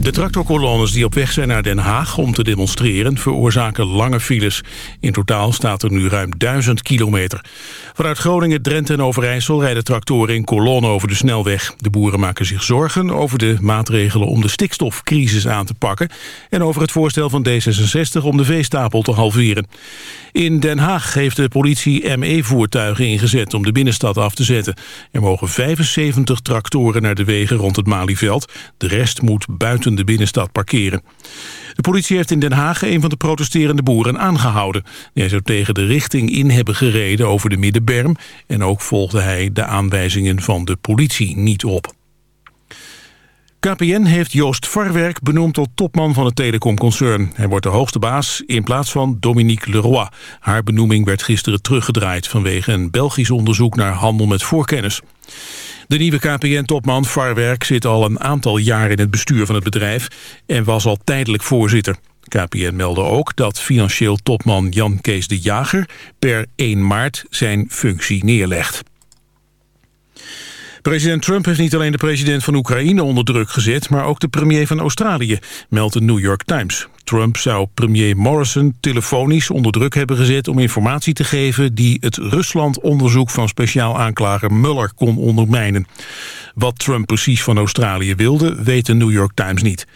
De tractorkolonnes die op weg zijn naar Den Haag om te demonstreren... veroorzaken lange files. In totaal staat er nu ruim 1000 kilometer. Vanuit Groningen, Drenthe en Overijssel rijden tractoren in kolonnen over de snelweg. De boeren maken zich zorgen over de maatregelen om de stikstofcrisis aan te pakken... en over het voorstel van D66 om de veestapel te halveren. In Den Haag heeft de politie ME-voertuigen ingezet om de binnenstad af te zetten. Er mogen 75 tractoren naar de wegen rond het Malieveld. De rest moet buiten de binnenstad parkeren. De politie heeft in Den Haag een van de protesterende boeren aangehouden. Hij zou tegen de richting in hebben gereden over de Middenberm... en ook volgde hij de aanwijzingen van de politie niet op. KPN heeft Joost Varwerk benoemd tot topman van het telecomconcern. Hij wordt de hoogste baas in plaats van Dominique Leroy. Haar benoeming werd gisteren teruggedraaid... vanwege een Belgisch onderzoek naar handel met voorkennis. De nieuwe KPN-topman Varwerk zit al een aantal jaar in het bestuur van het bedrijf... en was al tijdelijk voorzitter. KPN meldde ook dat financieel topman Jan Kees de Jager... per 1 maart zijn functie neerlegt. President Trump heeft niet alleen de president van Oekraïne onder druk gezet... maar ook de premier van Australië, meldt de New York Times. Trump zou premier Morrison telefonisch onder druk hebben gezet... om informatie te geven die het Rusland-onderzoek van speciaal aanklager Mueller kon ondermijnen. Wat Trump precies van Australië wilde, weet de New York Times niet.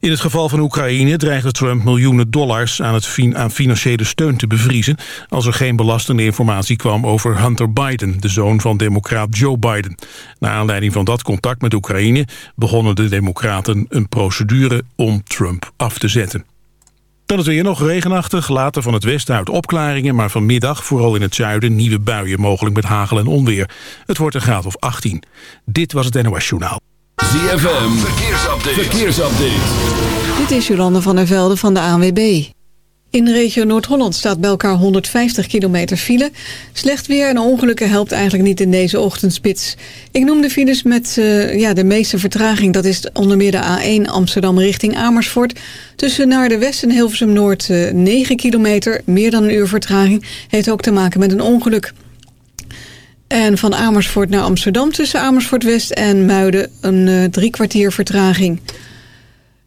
In het geval van Oekraïne dreigde Trump miljoenen dollars aan, aan financiële steun te bevriezen als er geen belastende informatie kwam over Hunter Biden, de zoon van democraat Joe Biden. Naar aanleiding van dat contact met Oekraïne begonnen de democraten een procedure om Trump af te zetten. Dan is weer nog regenachtig, later van het westen uit opklaringen... maar vanmiddag vooral in het zuiden nieuwe buien, mogelijk met hagel en onweer. Het wordt een graad of 18. Dit was het NOS Journaal. ZFM, verkeersupdate. verkeersupdate. Dit is Jolande van der Velde van de ANWB. In de regio Noord-Holland staat bij elkaar 150 kilometer file. Slecht weer en ongelukken helpt eigenlijk niet in deze ochtendspits. Ik noem de files met uh, ja, de meeste vertraging. Dat is onder meer de A1 Amsterdam richting Amersfoort. Tussen naar de West en Hilversum Noord uh, eh, 9 kilometer. Meer dan een uur vertraging. Heeft ook te maken met een ongeluk. En van Amersfoort naar Amsterdam tussen Amersfoort West en Muiden een uh, drie kwartier vertraging.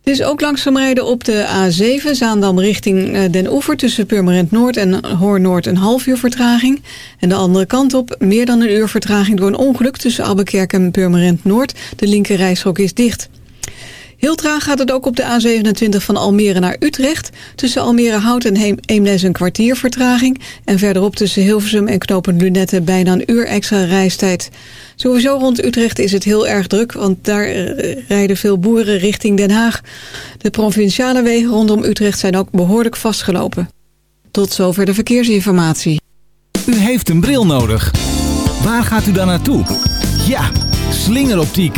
Het is ook langzaam rijden op de A7, Zaandam richting uh, Den Oever... tussen Purmerend Noord en Hoorn Noord een half uur vertraging. En de andere kant op meer dan een uur vertraging door een ongeluk... tussen Abbekerk en Purmerend Noord. De linker reishok is dicht. Heel traag gaat het ook op de A27 van Almere naar Utrecht. Tussen Almere Hout en Eemnes een kwartier vertraging. En verderop tussen Hilversum en Knopend Lunette bijna een uur extra reistijd. Sowieso rond Utrecht is het heel erg druk, want daar eh, rijden veel boeren richting Den Haag. De provinciale wegen rondom Utrecht zijn ook behoorlijk vastgelopen. Tot zover de verkeersinformatie. U heeft een bril nodig. Waar gaat u dan naartoe? Ja, slingeroptiek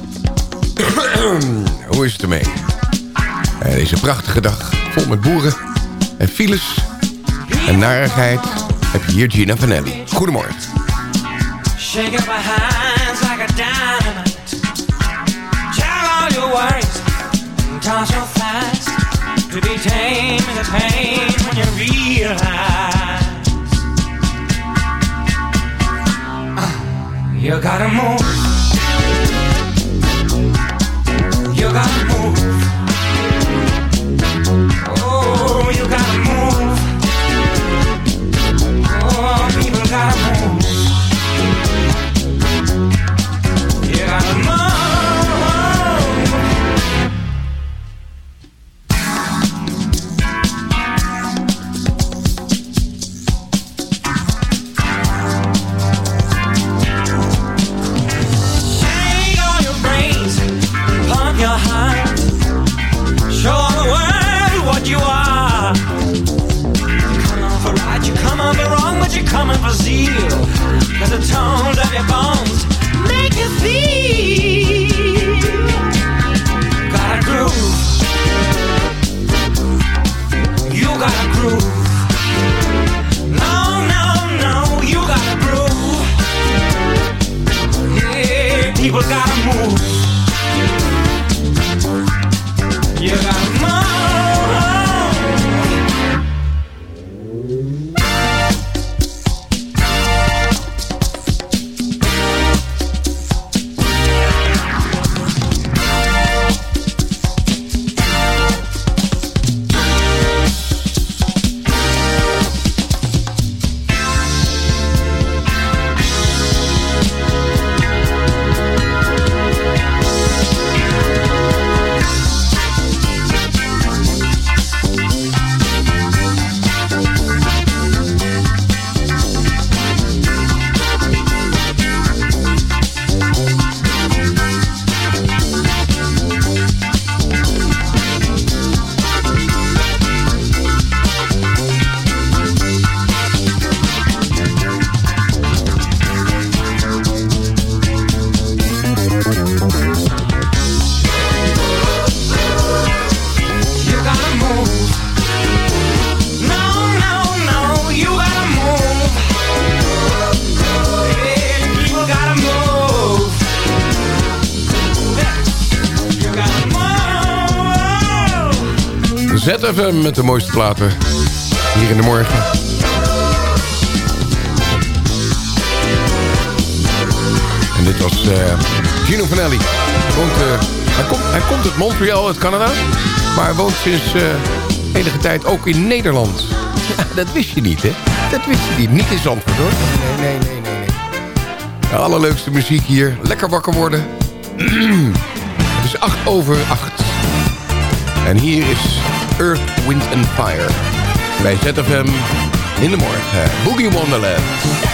Hoe is het ermee? Het is een prachtige dag, vol met boeren en files en narigheid. Heb je hier Gina Vanelli. Goedemorgen. Shake up my hands like a dynamite. Tell all your worries, toss so fast. To be tame is a pain when you realize. Uh, you gotta move. You gotta move. Met de mooiste platen. Hier in de morgen. En dit was eh, Gino Vanelli. Hij, eh, hij, komt, hij komt uit Montreal, uit Canada. Maar hij woont sinds eh, enige tijd ook in Nederland. Dat wist je niet, hè? Dat wist je niet. Niet in Zandvoort, hoor. Nee, nee, nee, nee. nee. De allerleukste muziek hier. Lekker wakker worden. Het is acht over acht. En hier is Earth, Wind and Fire. Bij ZFM in de morgen. Boogie Wonderland.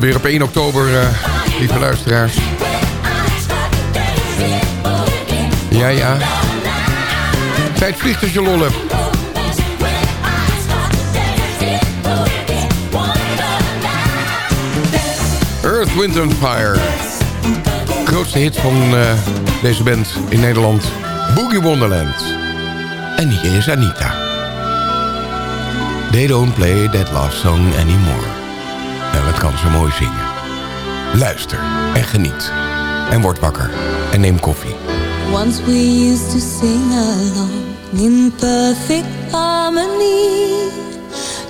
Alweer op 1 oktober, eh, lieve luisteraars. Ja, ja. Tijd vliegt je lol. Earth, Wind and Fire. Grootste hit van eh, deze band in Nederland. Boogie Wonderland. En hier is Anita. They don't play that love song anymore. Wat kan ze mooi zingen. Luister en geniet. En word wakker. En neem koffie. Once we used to sing along in perfect harmony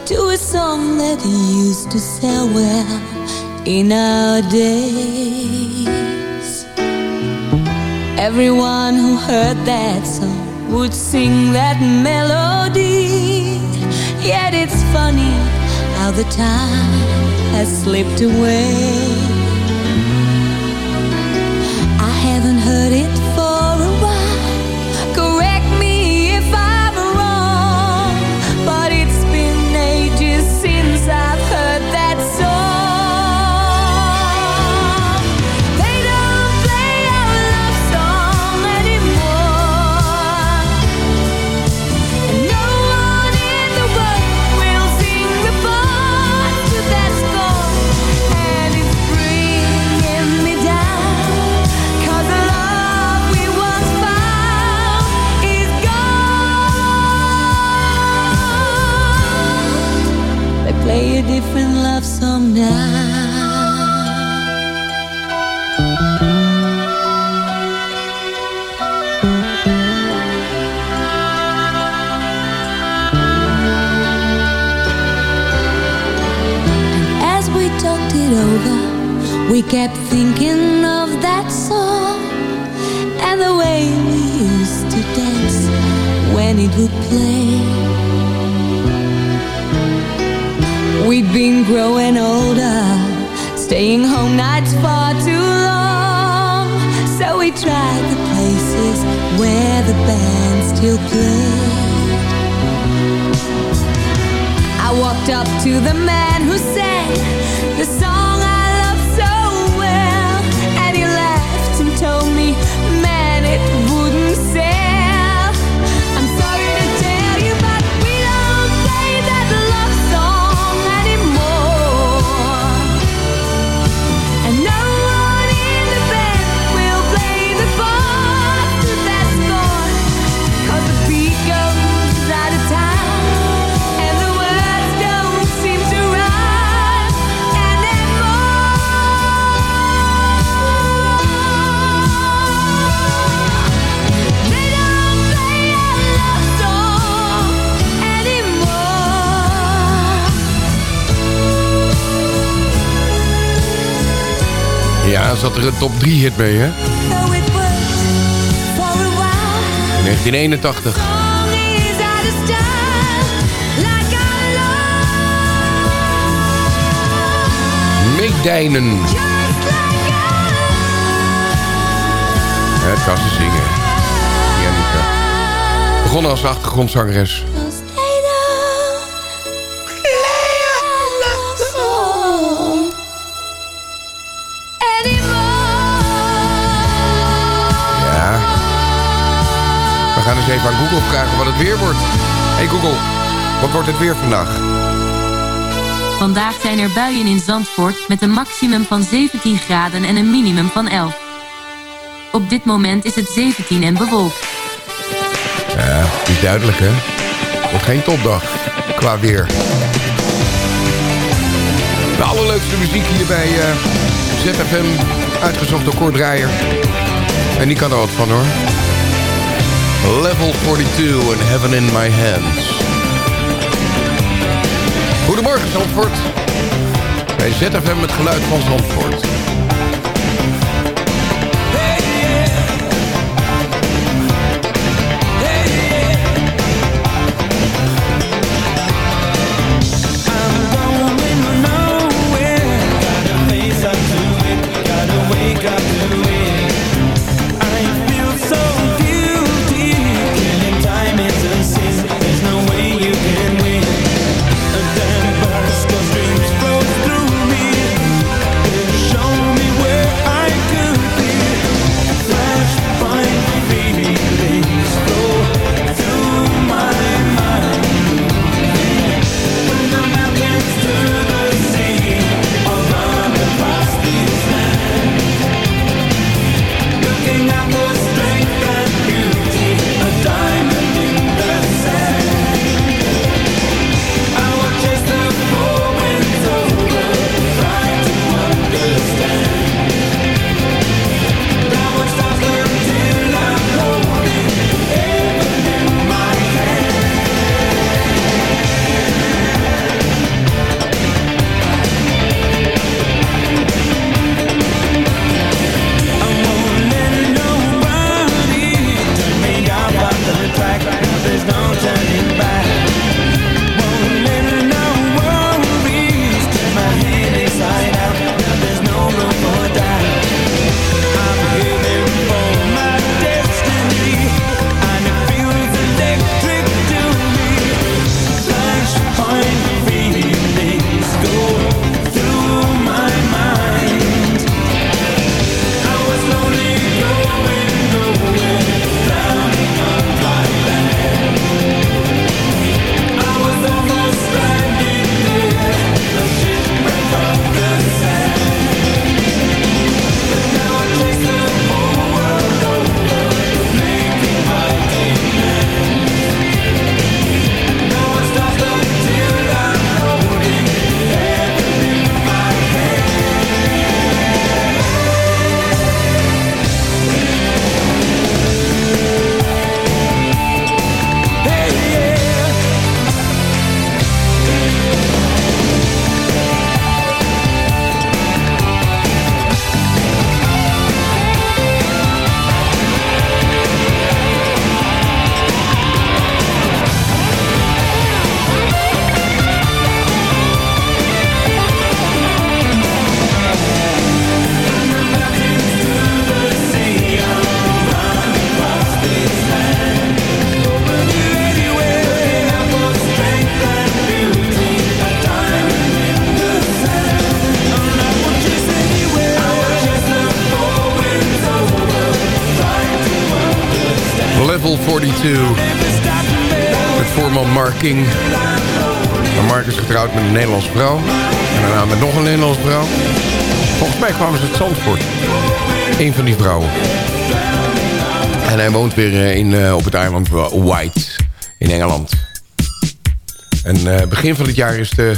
to a song that used to sell well in our days. Everyone who heard that song would sing that melody. Yet it's funny how the time has slipped away. Play a different love song now. And as we talked it over, we kept thinking of that song and the way we used to dance when it would play. We'd been growing older, staying home nights far too long. So we tried the places where the band still played. I walked up to the man who sang the song Ja, zat er een top 3 hit mee, hè? In 1981. Song is out of style, like our love. Meedijnen. Het kan ze zingen. Janica. Begonnen als achtergrondzangeres. Gaan eens even aan Google vragen wat het weer wordt. Hey Google, wat wordt het weer vandaag? Vandaag zijn er buien in Zandvoort met een maximum van 17 graden en een minimum van 11. Op dit moment is het 17 en bewolkt. Ja, niet duidelijk hè? Wordt geen topdag qua weer. De allerleukste muziek hier bij eh, ZFM, uitgezocht door Kort Draaier. En die kan er wat van hoor. Level 42 and Heaven in My Hands. Goedemorgen Zandvoort. Bij ZFM het geluid van Zandvoort. King. En Mark is getrouwd met een Nederlandse vrouw. En daarna met nog een Nederlandse vrouw. Volgens mij kwamen ze uit Zandvoort. Eén van die vrouwen. En hij woont weer eh, in, eh, op het eiland White in Engeland. En eh, begin van het jaar is de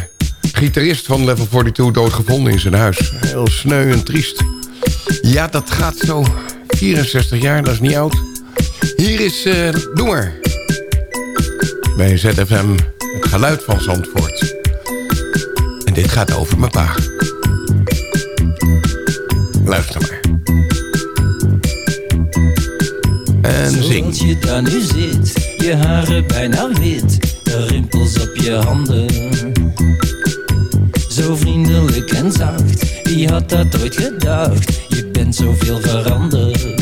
gitarist van Level 42 doodgevonden in zijn huis. Heel sneu en triest. Ja, dat gaat zo. 64 jaar, dat is niet oud. Hier is uh, Doe maar. Bij ZFM, het geluid van Zandvoort. En dit gaat over mijn pa. Luister maar. En zing. Zoals je daar nu zit, je haren bijna wit, de rimpels op je handen. Zo vriendelijk en zacht, wie had dat ooit gedacht? Je bent zoveel veranderd.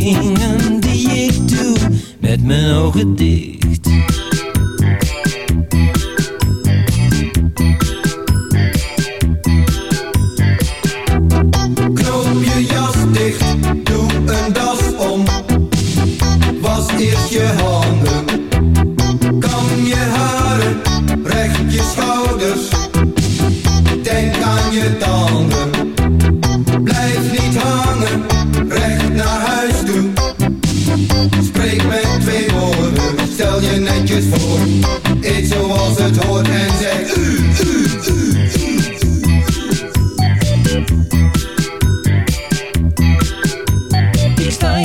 Dingen die ik doe, met mijn ogen dicht.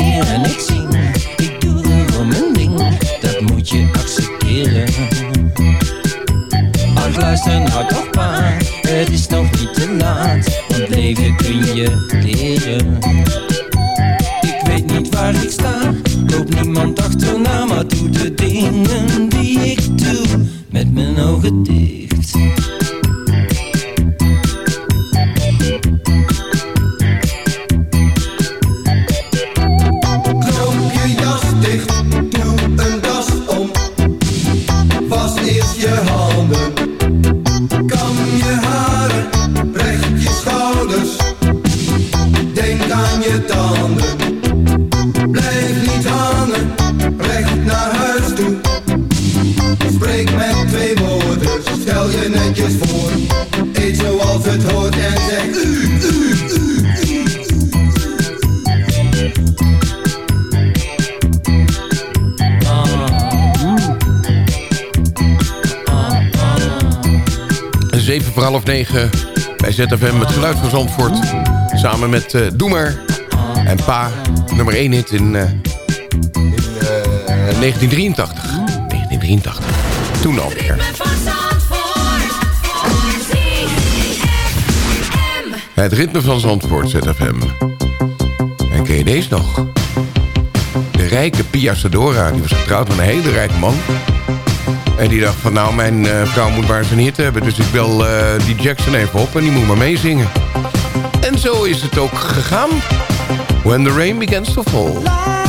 Hier en ik zing, ik doe gewoon mijn ding, dat moet je accepteren. Ach luister nou toch maar, het is nog niet te laat, want leven kun je leren. Ik weet niet waar ik sta, loop niemand achterna, maar doe de dingen die ik doe, met mijn ogen dicht. ZFM het geluid van Zandvoort. Samen met eh Doe maar en Pa, nummer 1 hit in, eh, in eh, 1983. 1983. Toen alweer. Het ritme van Zandvoort, ZFM. En ken je deze nog? De rijke Pia Sadora, die was getrouwd met een hele rijke man. En die dacht van nou, mijn eh, vrouw moet maar eens een hit hebben. Dus ik bel eh, die Jackson even op en die moet maar meezingen. En zo is het ook gegaan. When the rain begins to fall.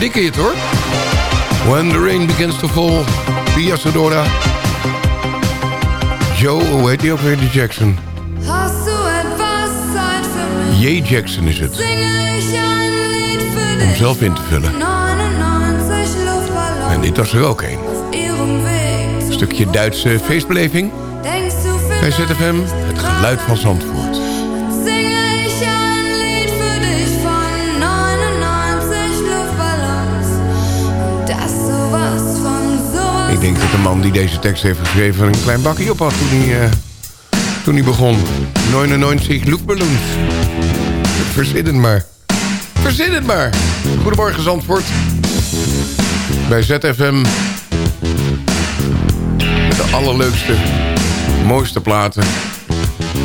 Dikke hit hoor. When the rain begins to fall. Pia Sedora. Joe, hoe heet die ook weer? Die Jackson. J. Jackson is het. Om zelf in te vullen. 99 Luftballons En dit was er ook een. Een stukje Duitse feestbeleving. Bij ZFM, het geluid van Zandvoort. Ik denk dat de man die deze tekst heeft geschreven... een klein bakje op had toen hij, eh, toen hij begon. 99 luchtballons. Verzin het maar. Verzin het maar. Goedemorgen Zandvoort. Bij ZFM. Met de allerleukste, mooiste platen.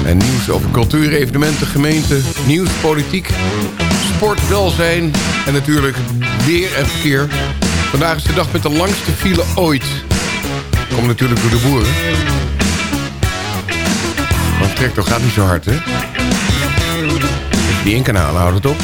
En nieuws over cultuur, evenementen, gemeente, nieuws, politiek, sport, welzijn en natuurlijk weer en verkeer. Vandaag is de dag met de langste file ooit. Komt natuurlijk door de boeren. Want de tractor gaat niet zo hard, hè? Die in kan halen, houdt het op.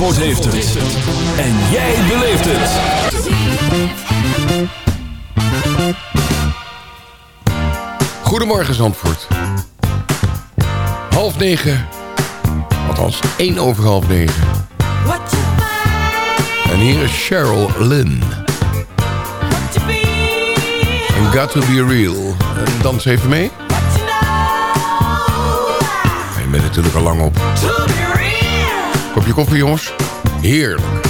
Zandvoort heeft het. En jij beleeft het. Goedemorgen Zandvoort. Half negen. Althans, één over half negen. En hier is Cheryl Lynn. En Got To Be Real. En dans even mee. En je bent natuurlijk al lang op. Kopje koffie jongens. Heerlijk.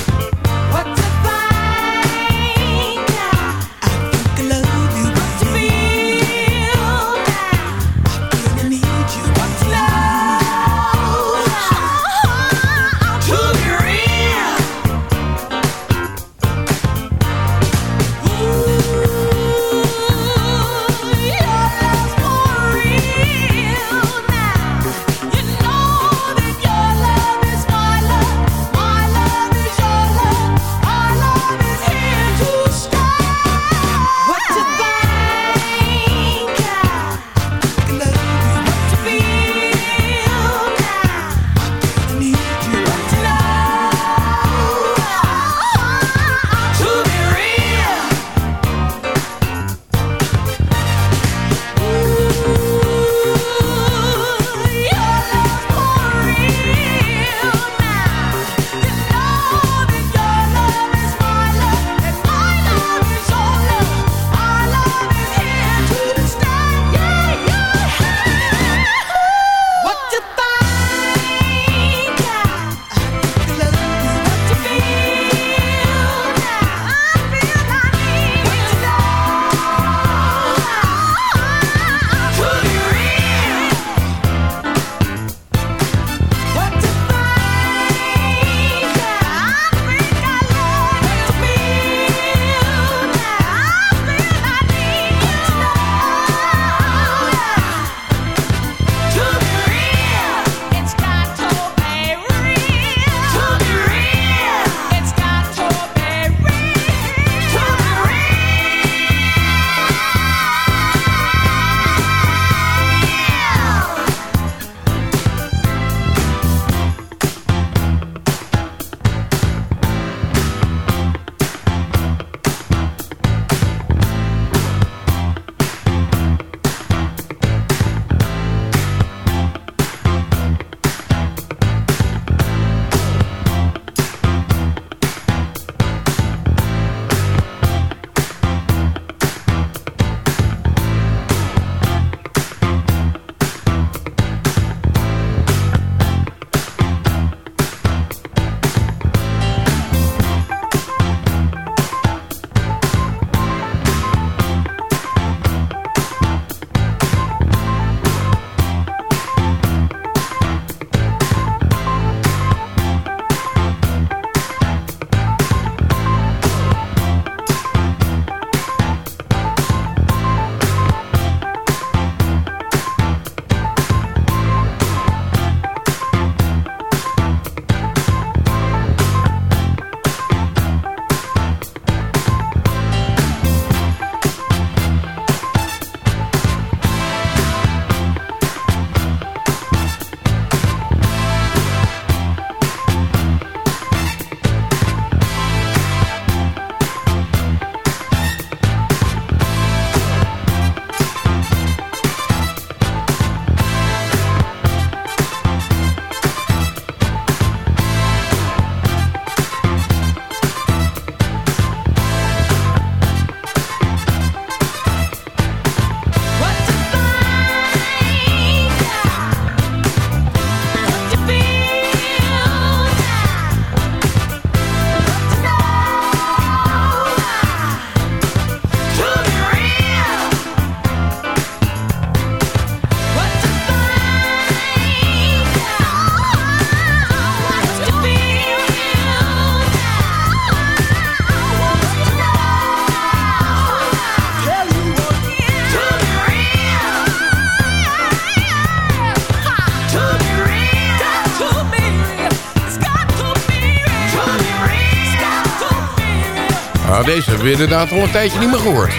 Hebben we inderdaad al een tijdje niet meer gehoord.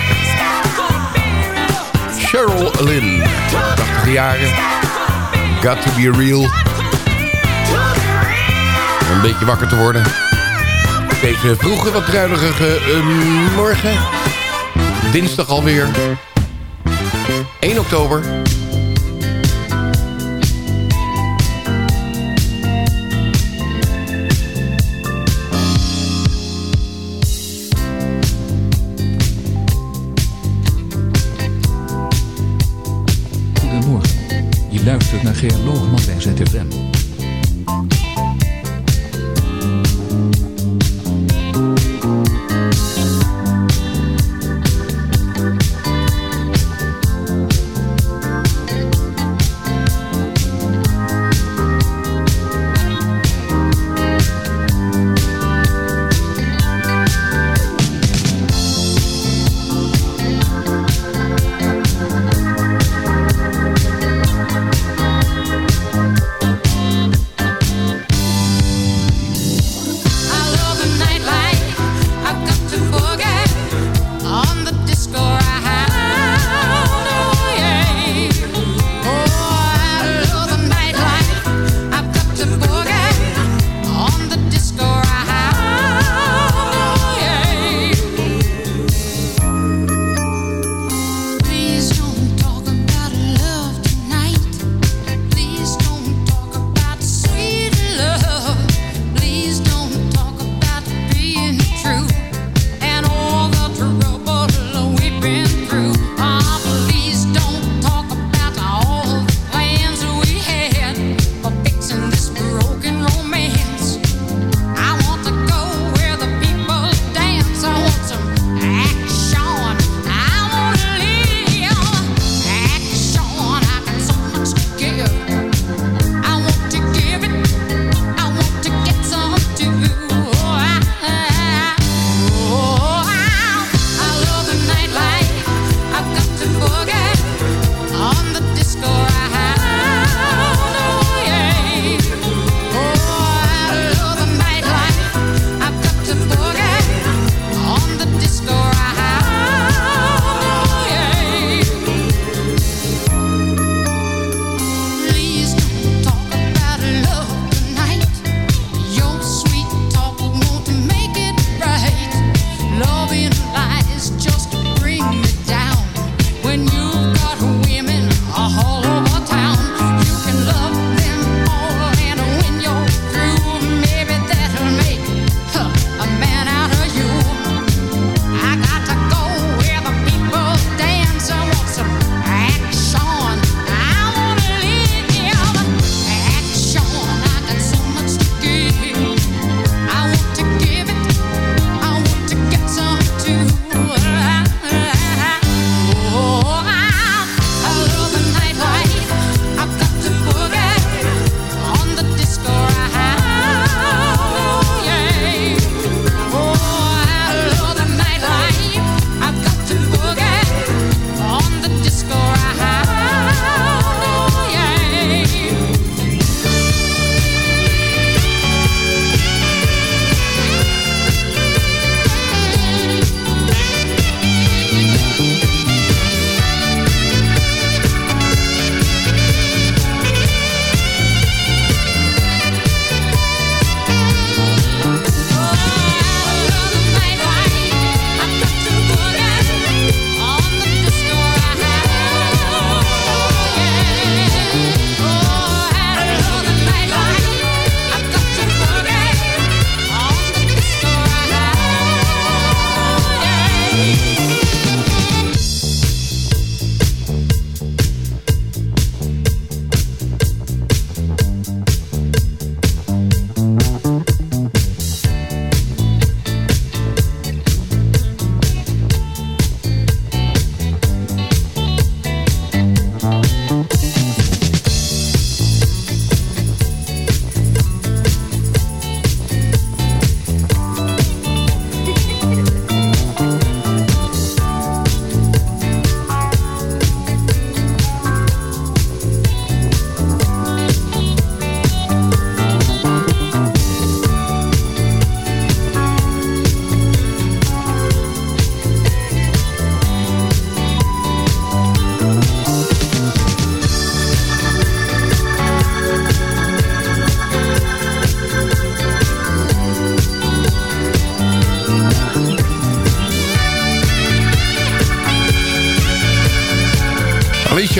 Cheryl Lynn. 80 jaren. Got to be real. Om een beetje wakker te worden. Deze vroege, wat druilige eh, morgen. Dinsdag alweer. 1 oktober. Luistert naar Geer Loogman bij ZFM.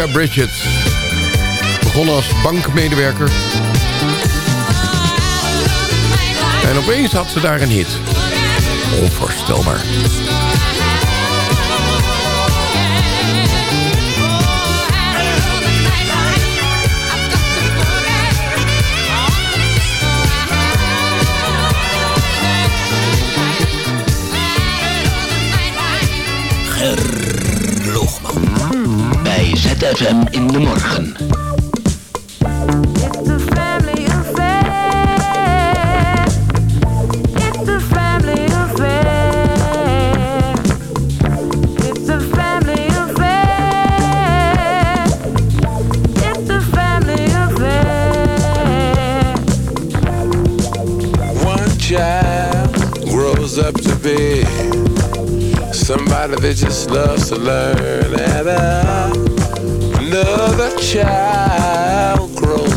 Bridget. Begonnen als bankmedewerker. En opeens had ze daar een hit. Onvoorstelbaar. Bij ZFM in de morgen. One child grows up to be somebody that just loves to learn, and uh,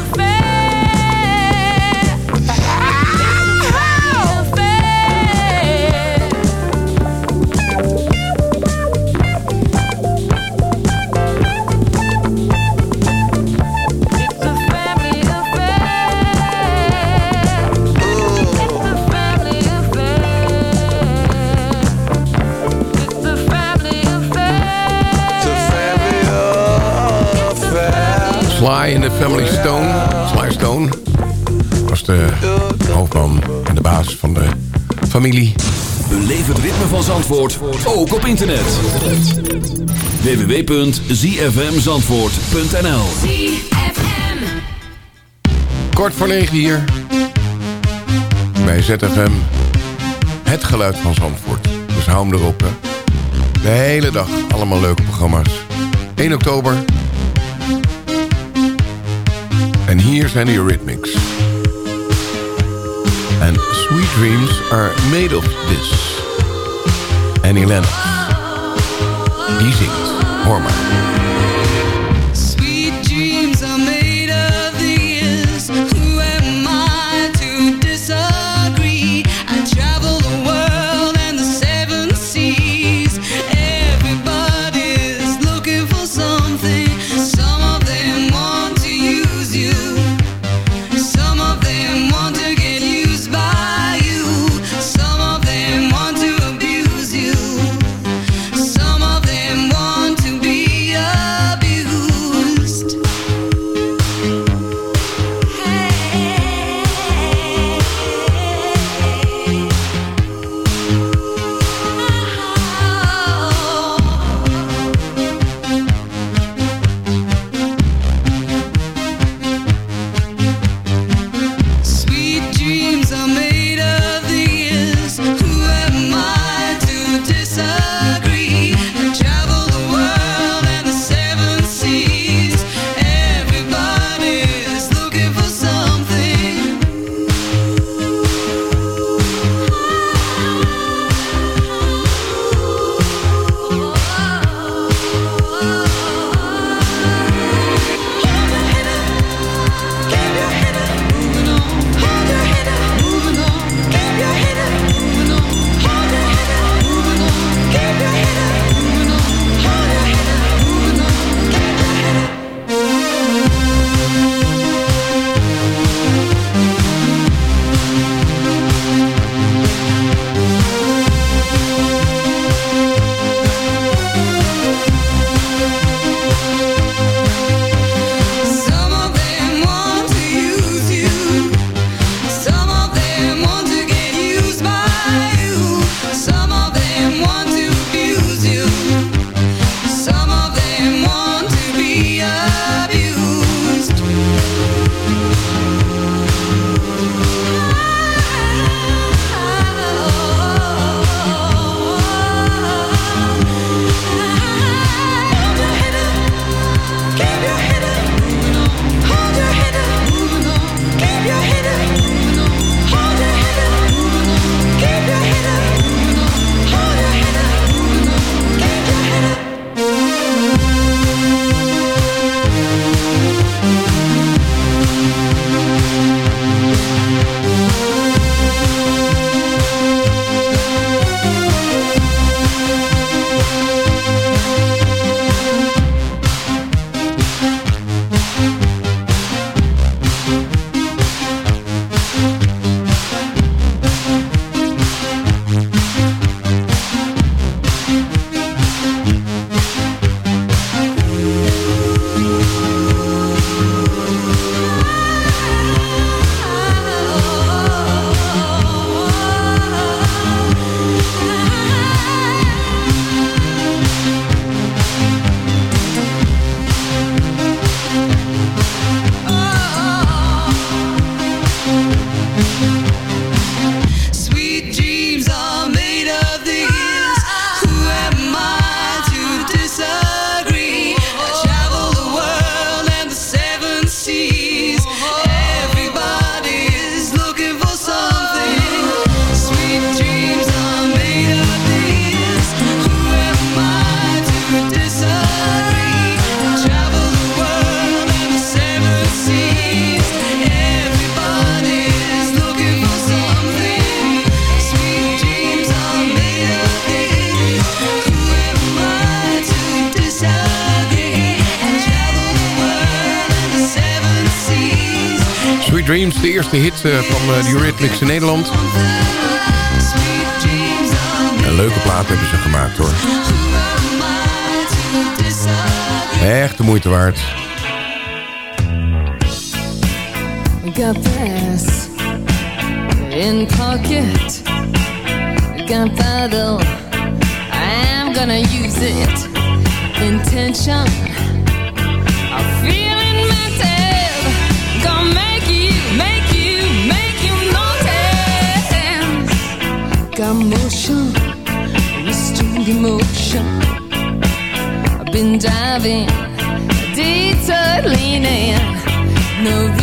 Sly in de Family Stone. Sly Stone was de hoofdman en de baas van de familie. Beleef het ritme van Zandvoort, ook op internet. www.zfmzandvoort.nl Kort voor negen hier. Bij ZFM. Het geluid van Zandvoort. Dus hou hem erop. Hè. De hele dag allemaal leuke programma's. 1 oktober. En hier zijn de Eurythmics. En Sweet Dreams are made of this. Annie Lennox. Die zingt. Hoor maar. Eh, die Rhythmics in Nederland. Een leuke plaat hebben ze gemaakt hoor. Echt de moeite waard. Got brass in pocket. Gunpowder. I'm gonna use it. Intention. driving, detour leaning, no.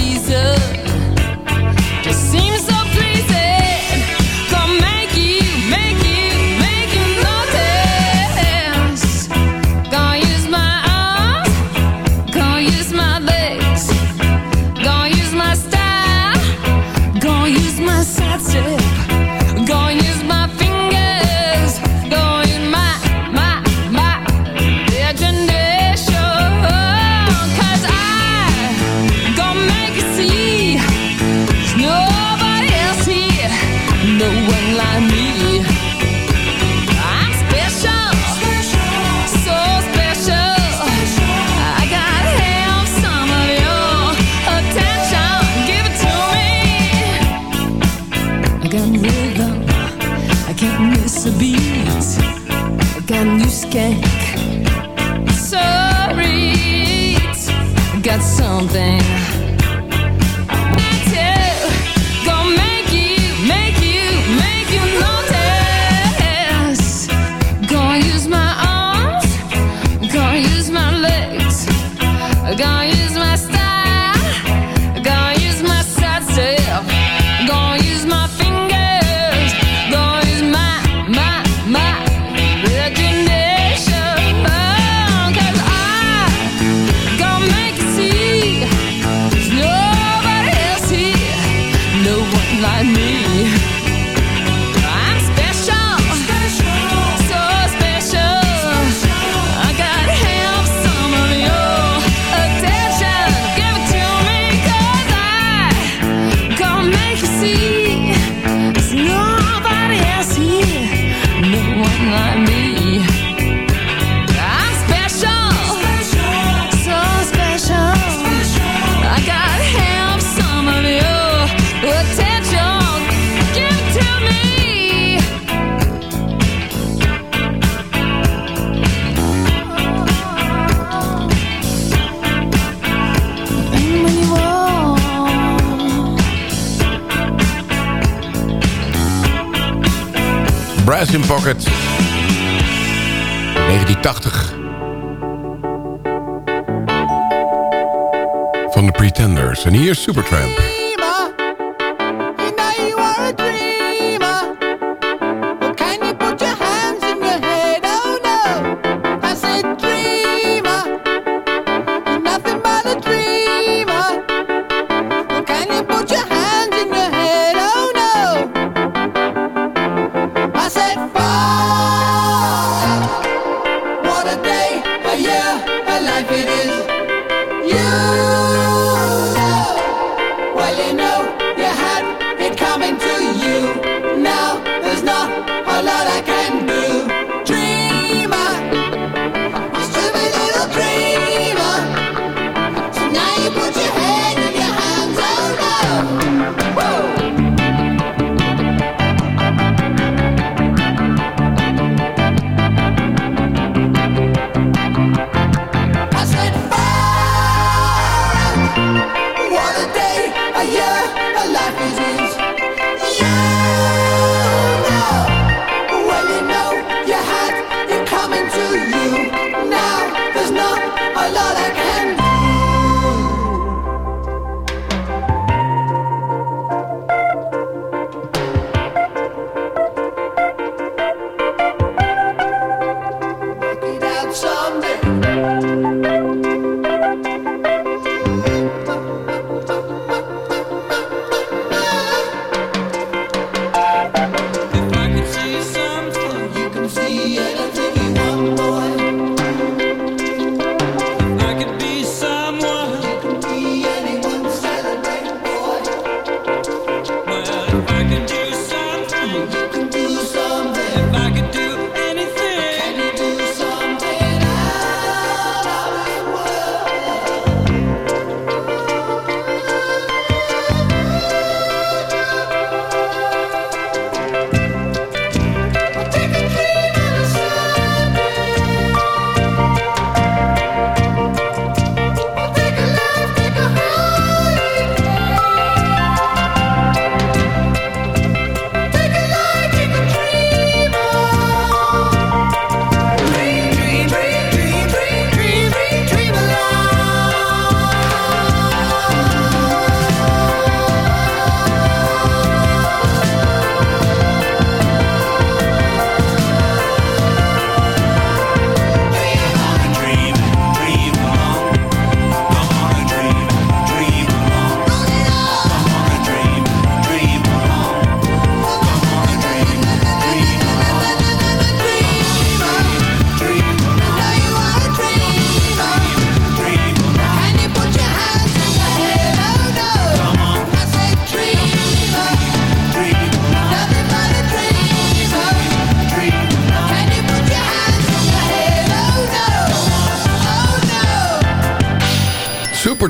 Brass in Pocket. 1980. Van de Pretenders. En hier is Supertramp.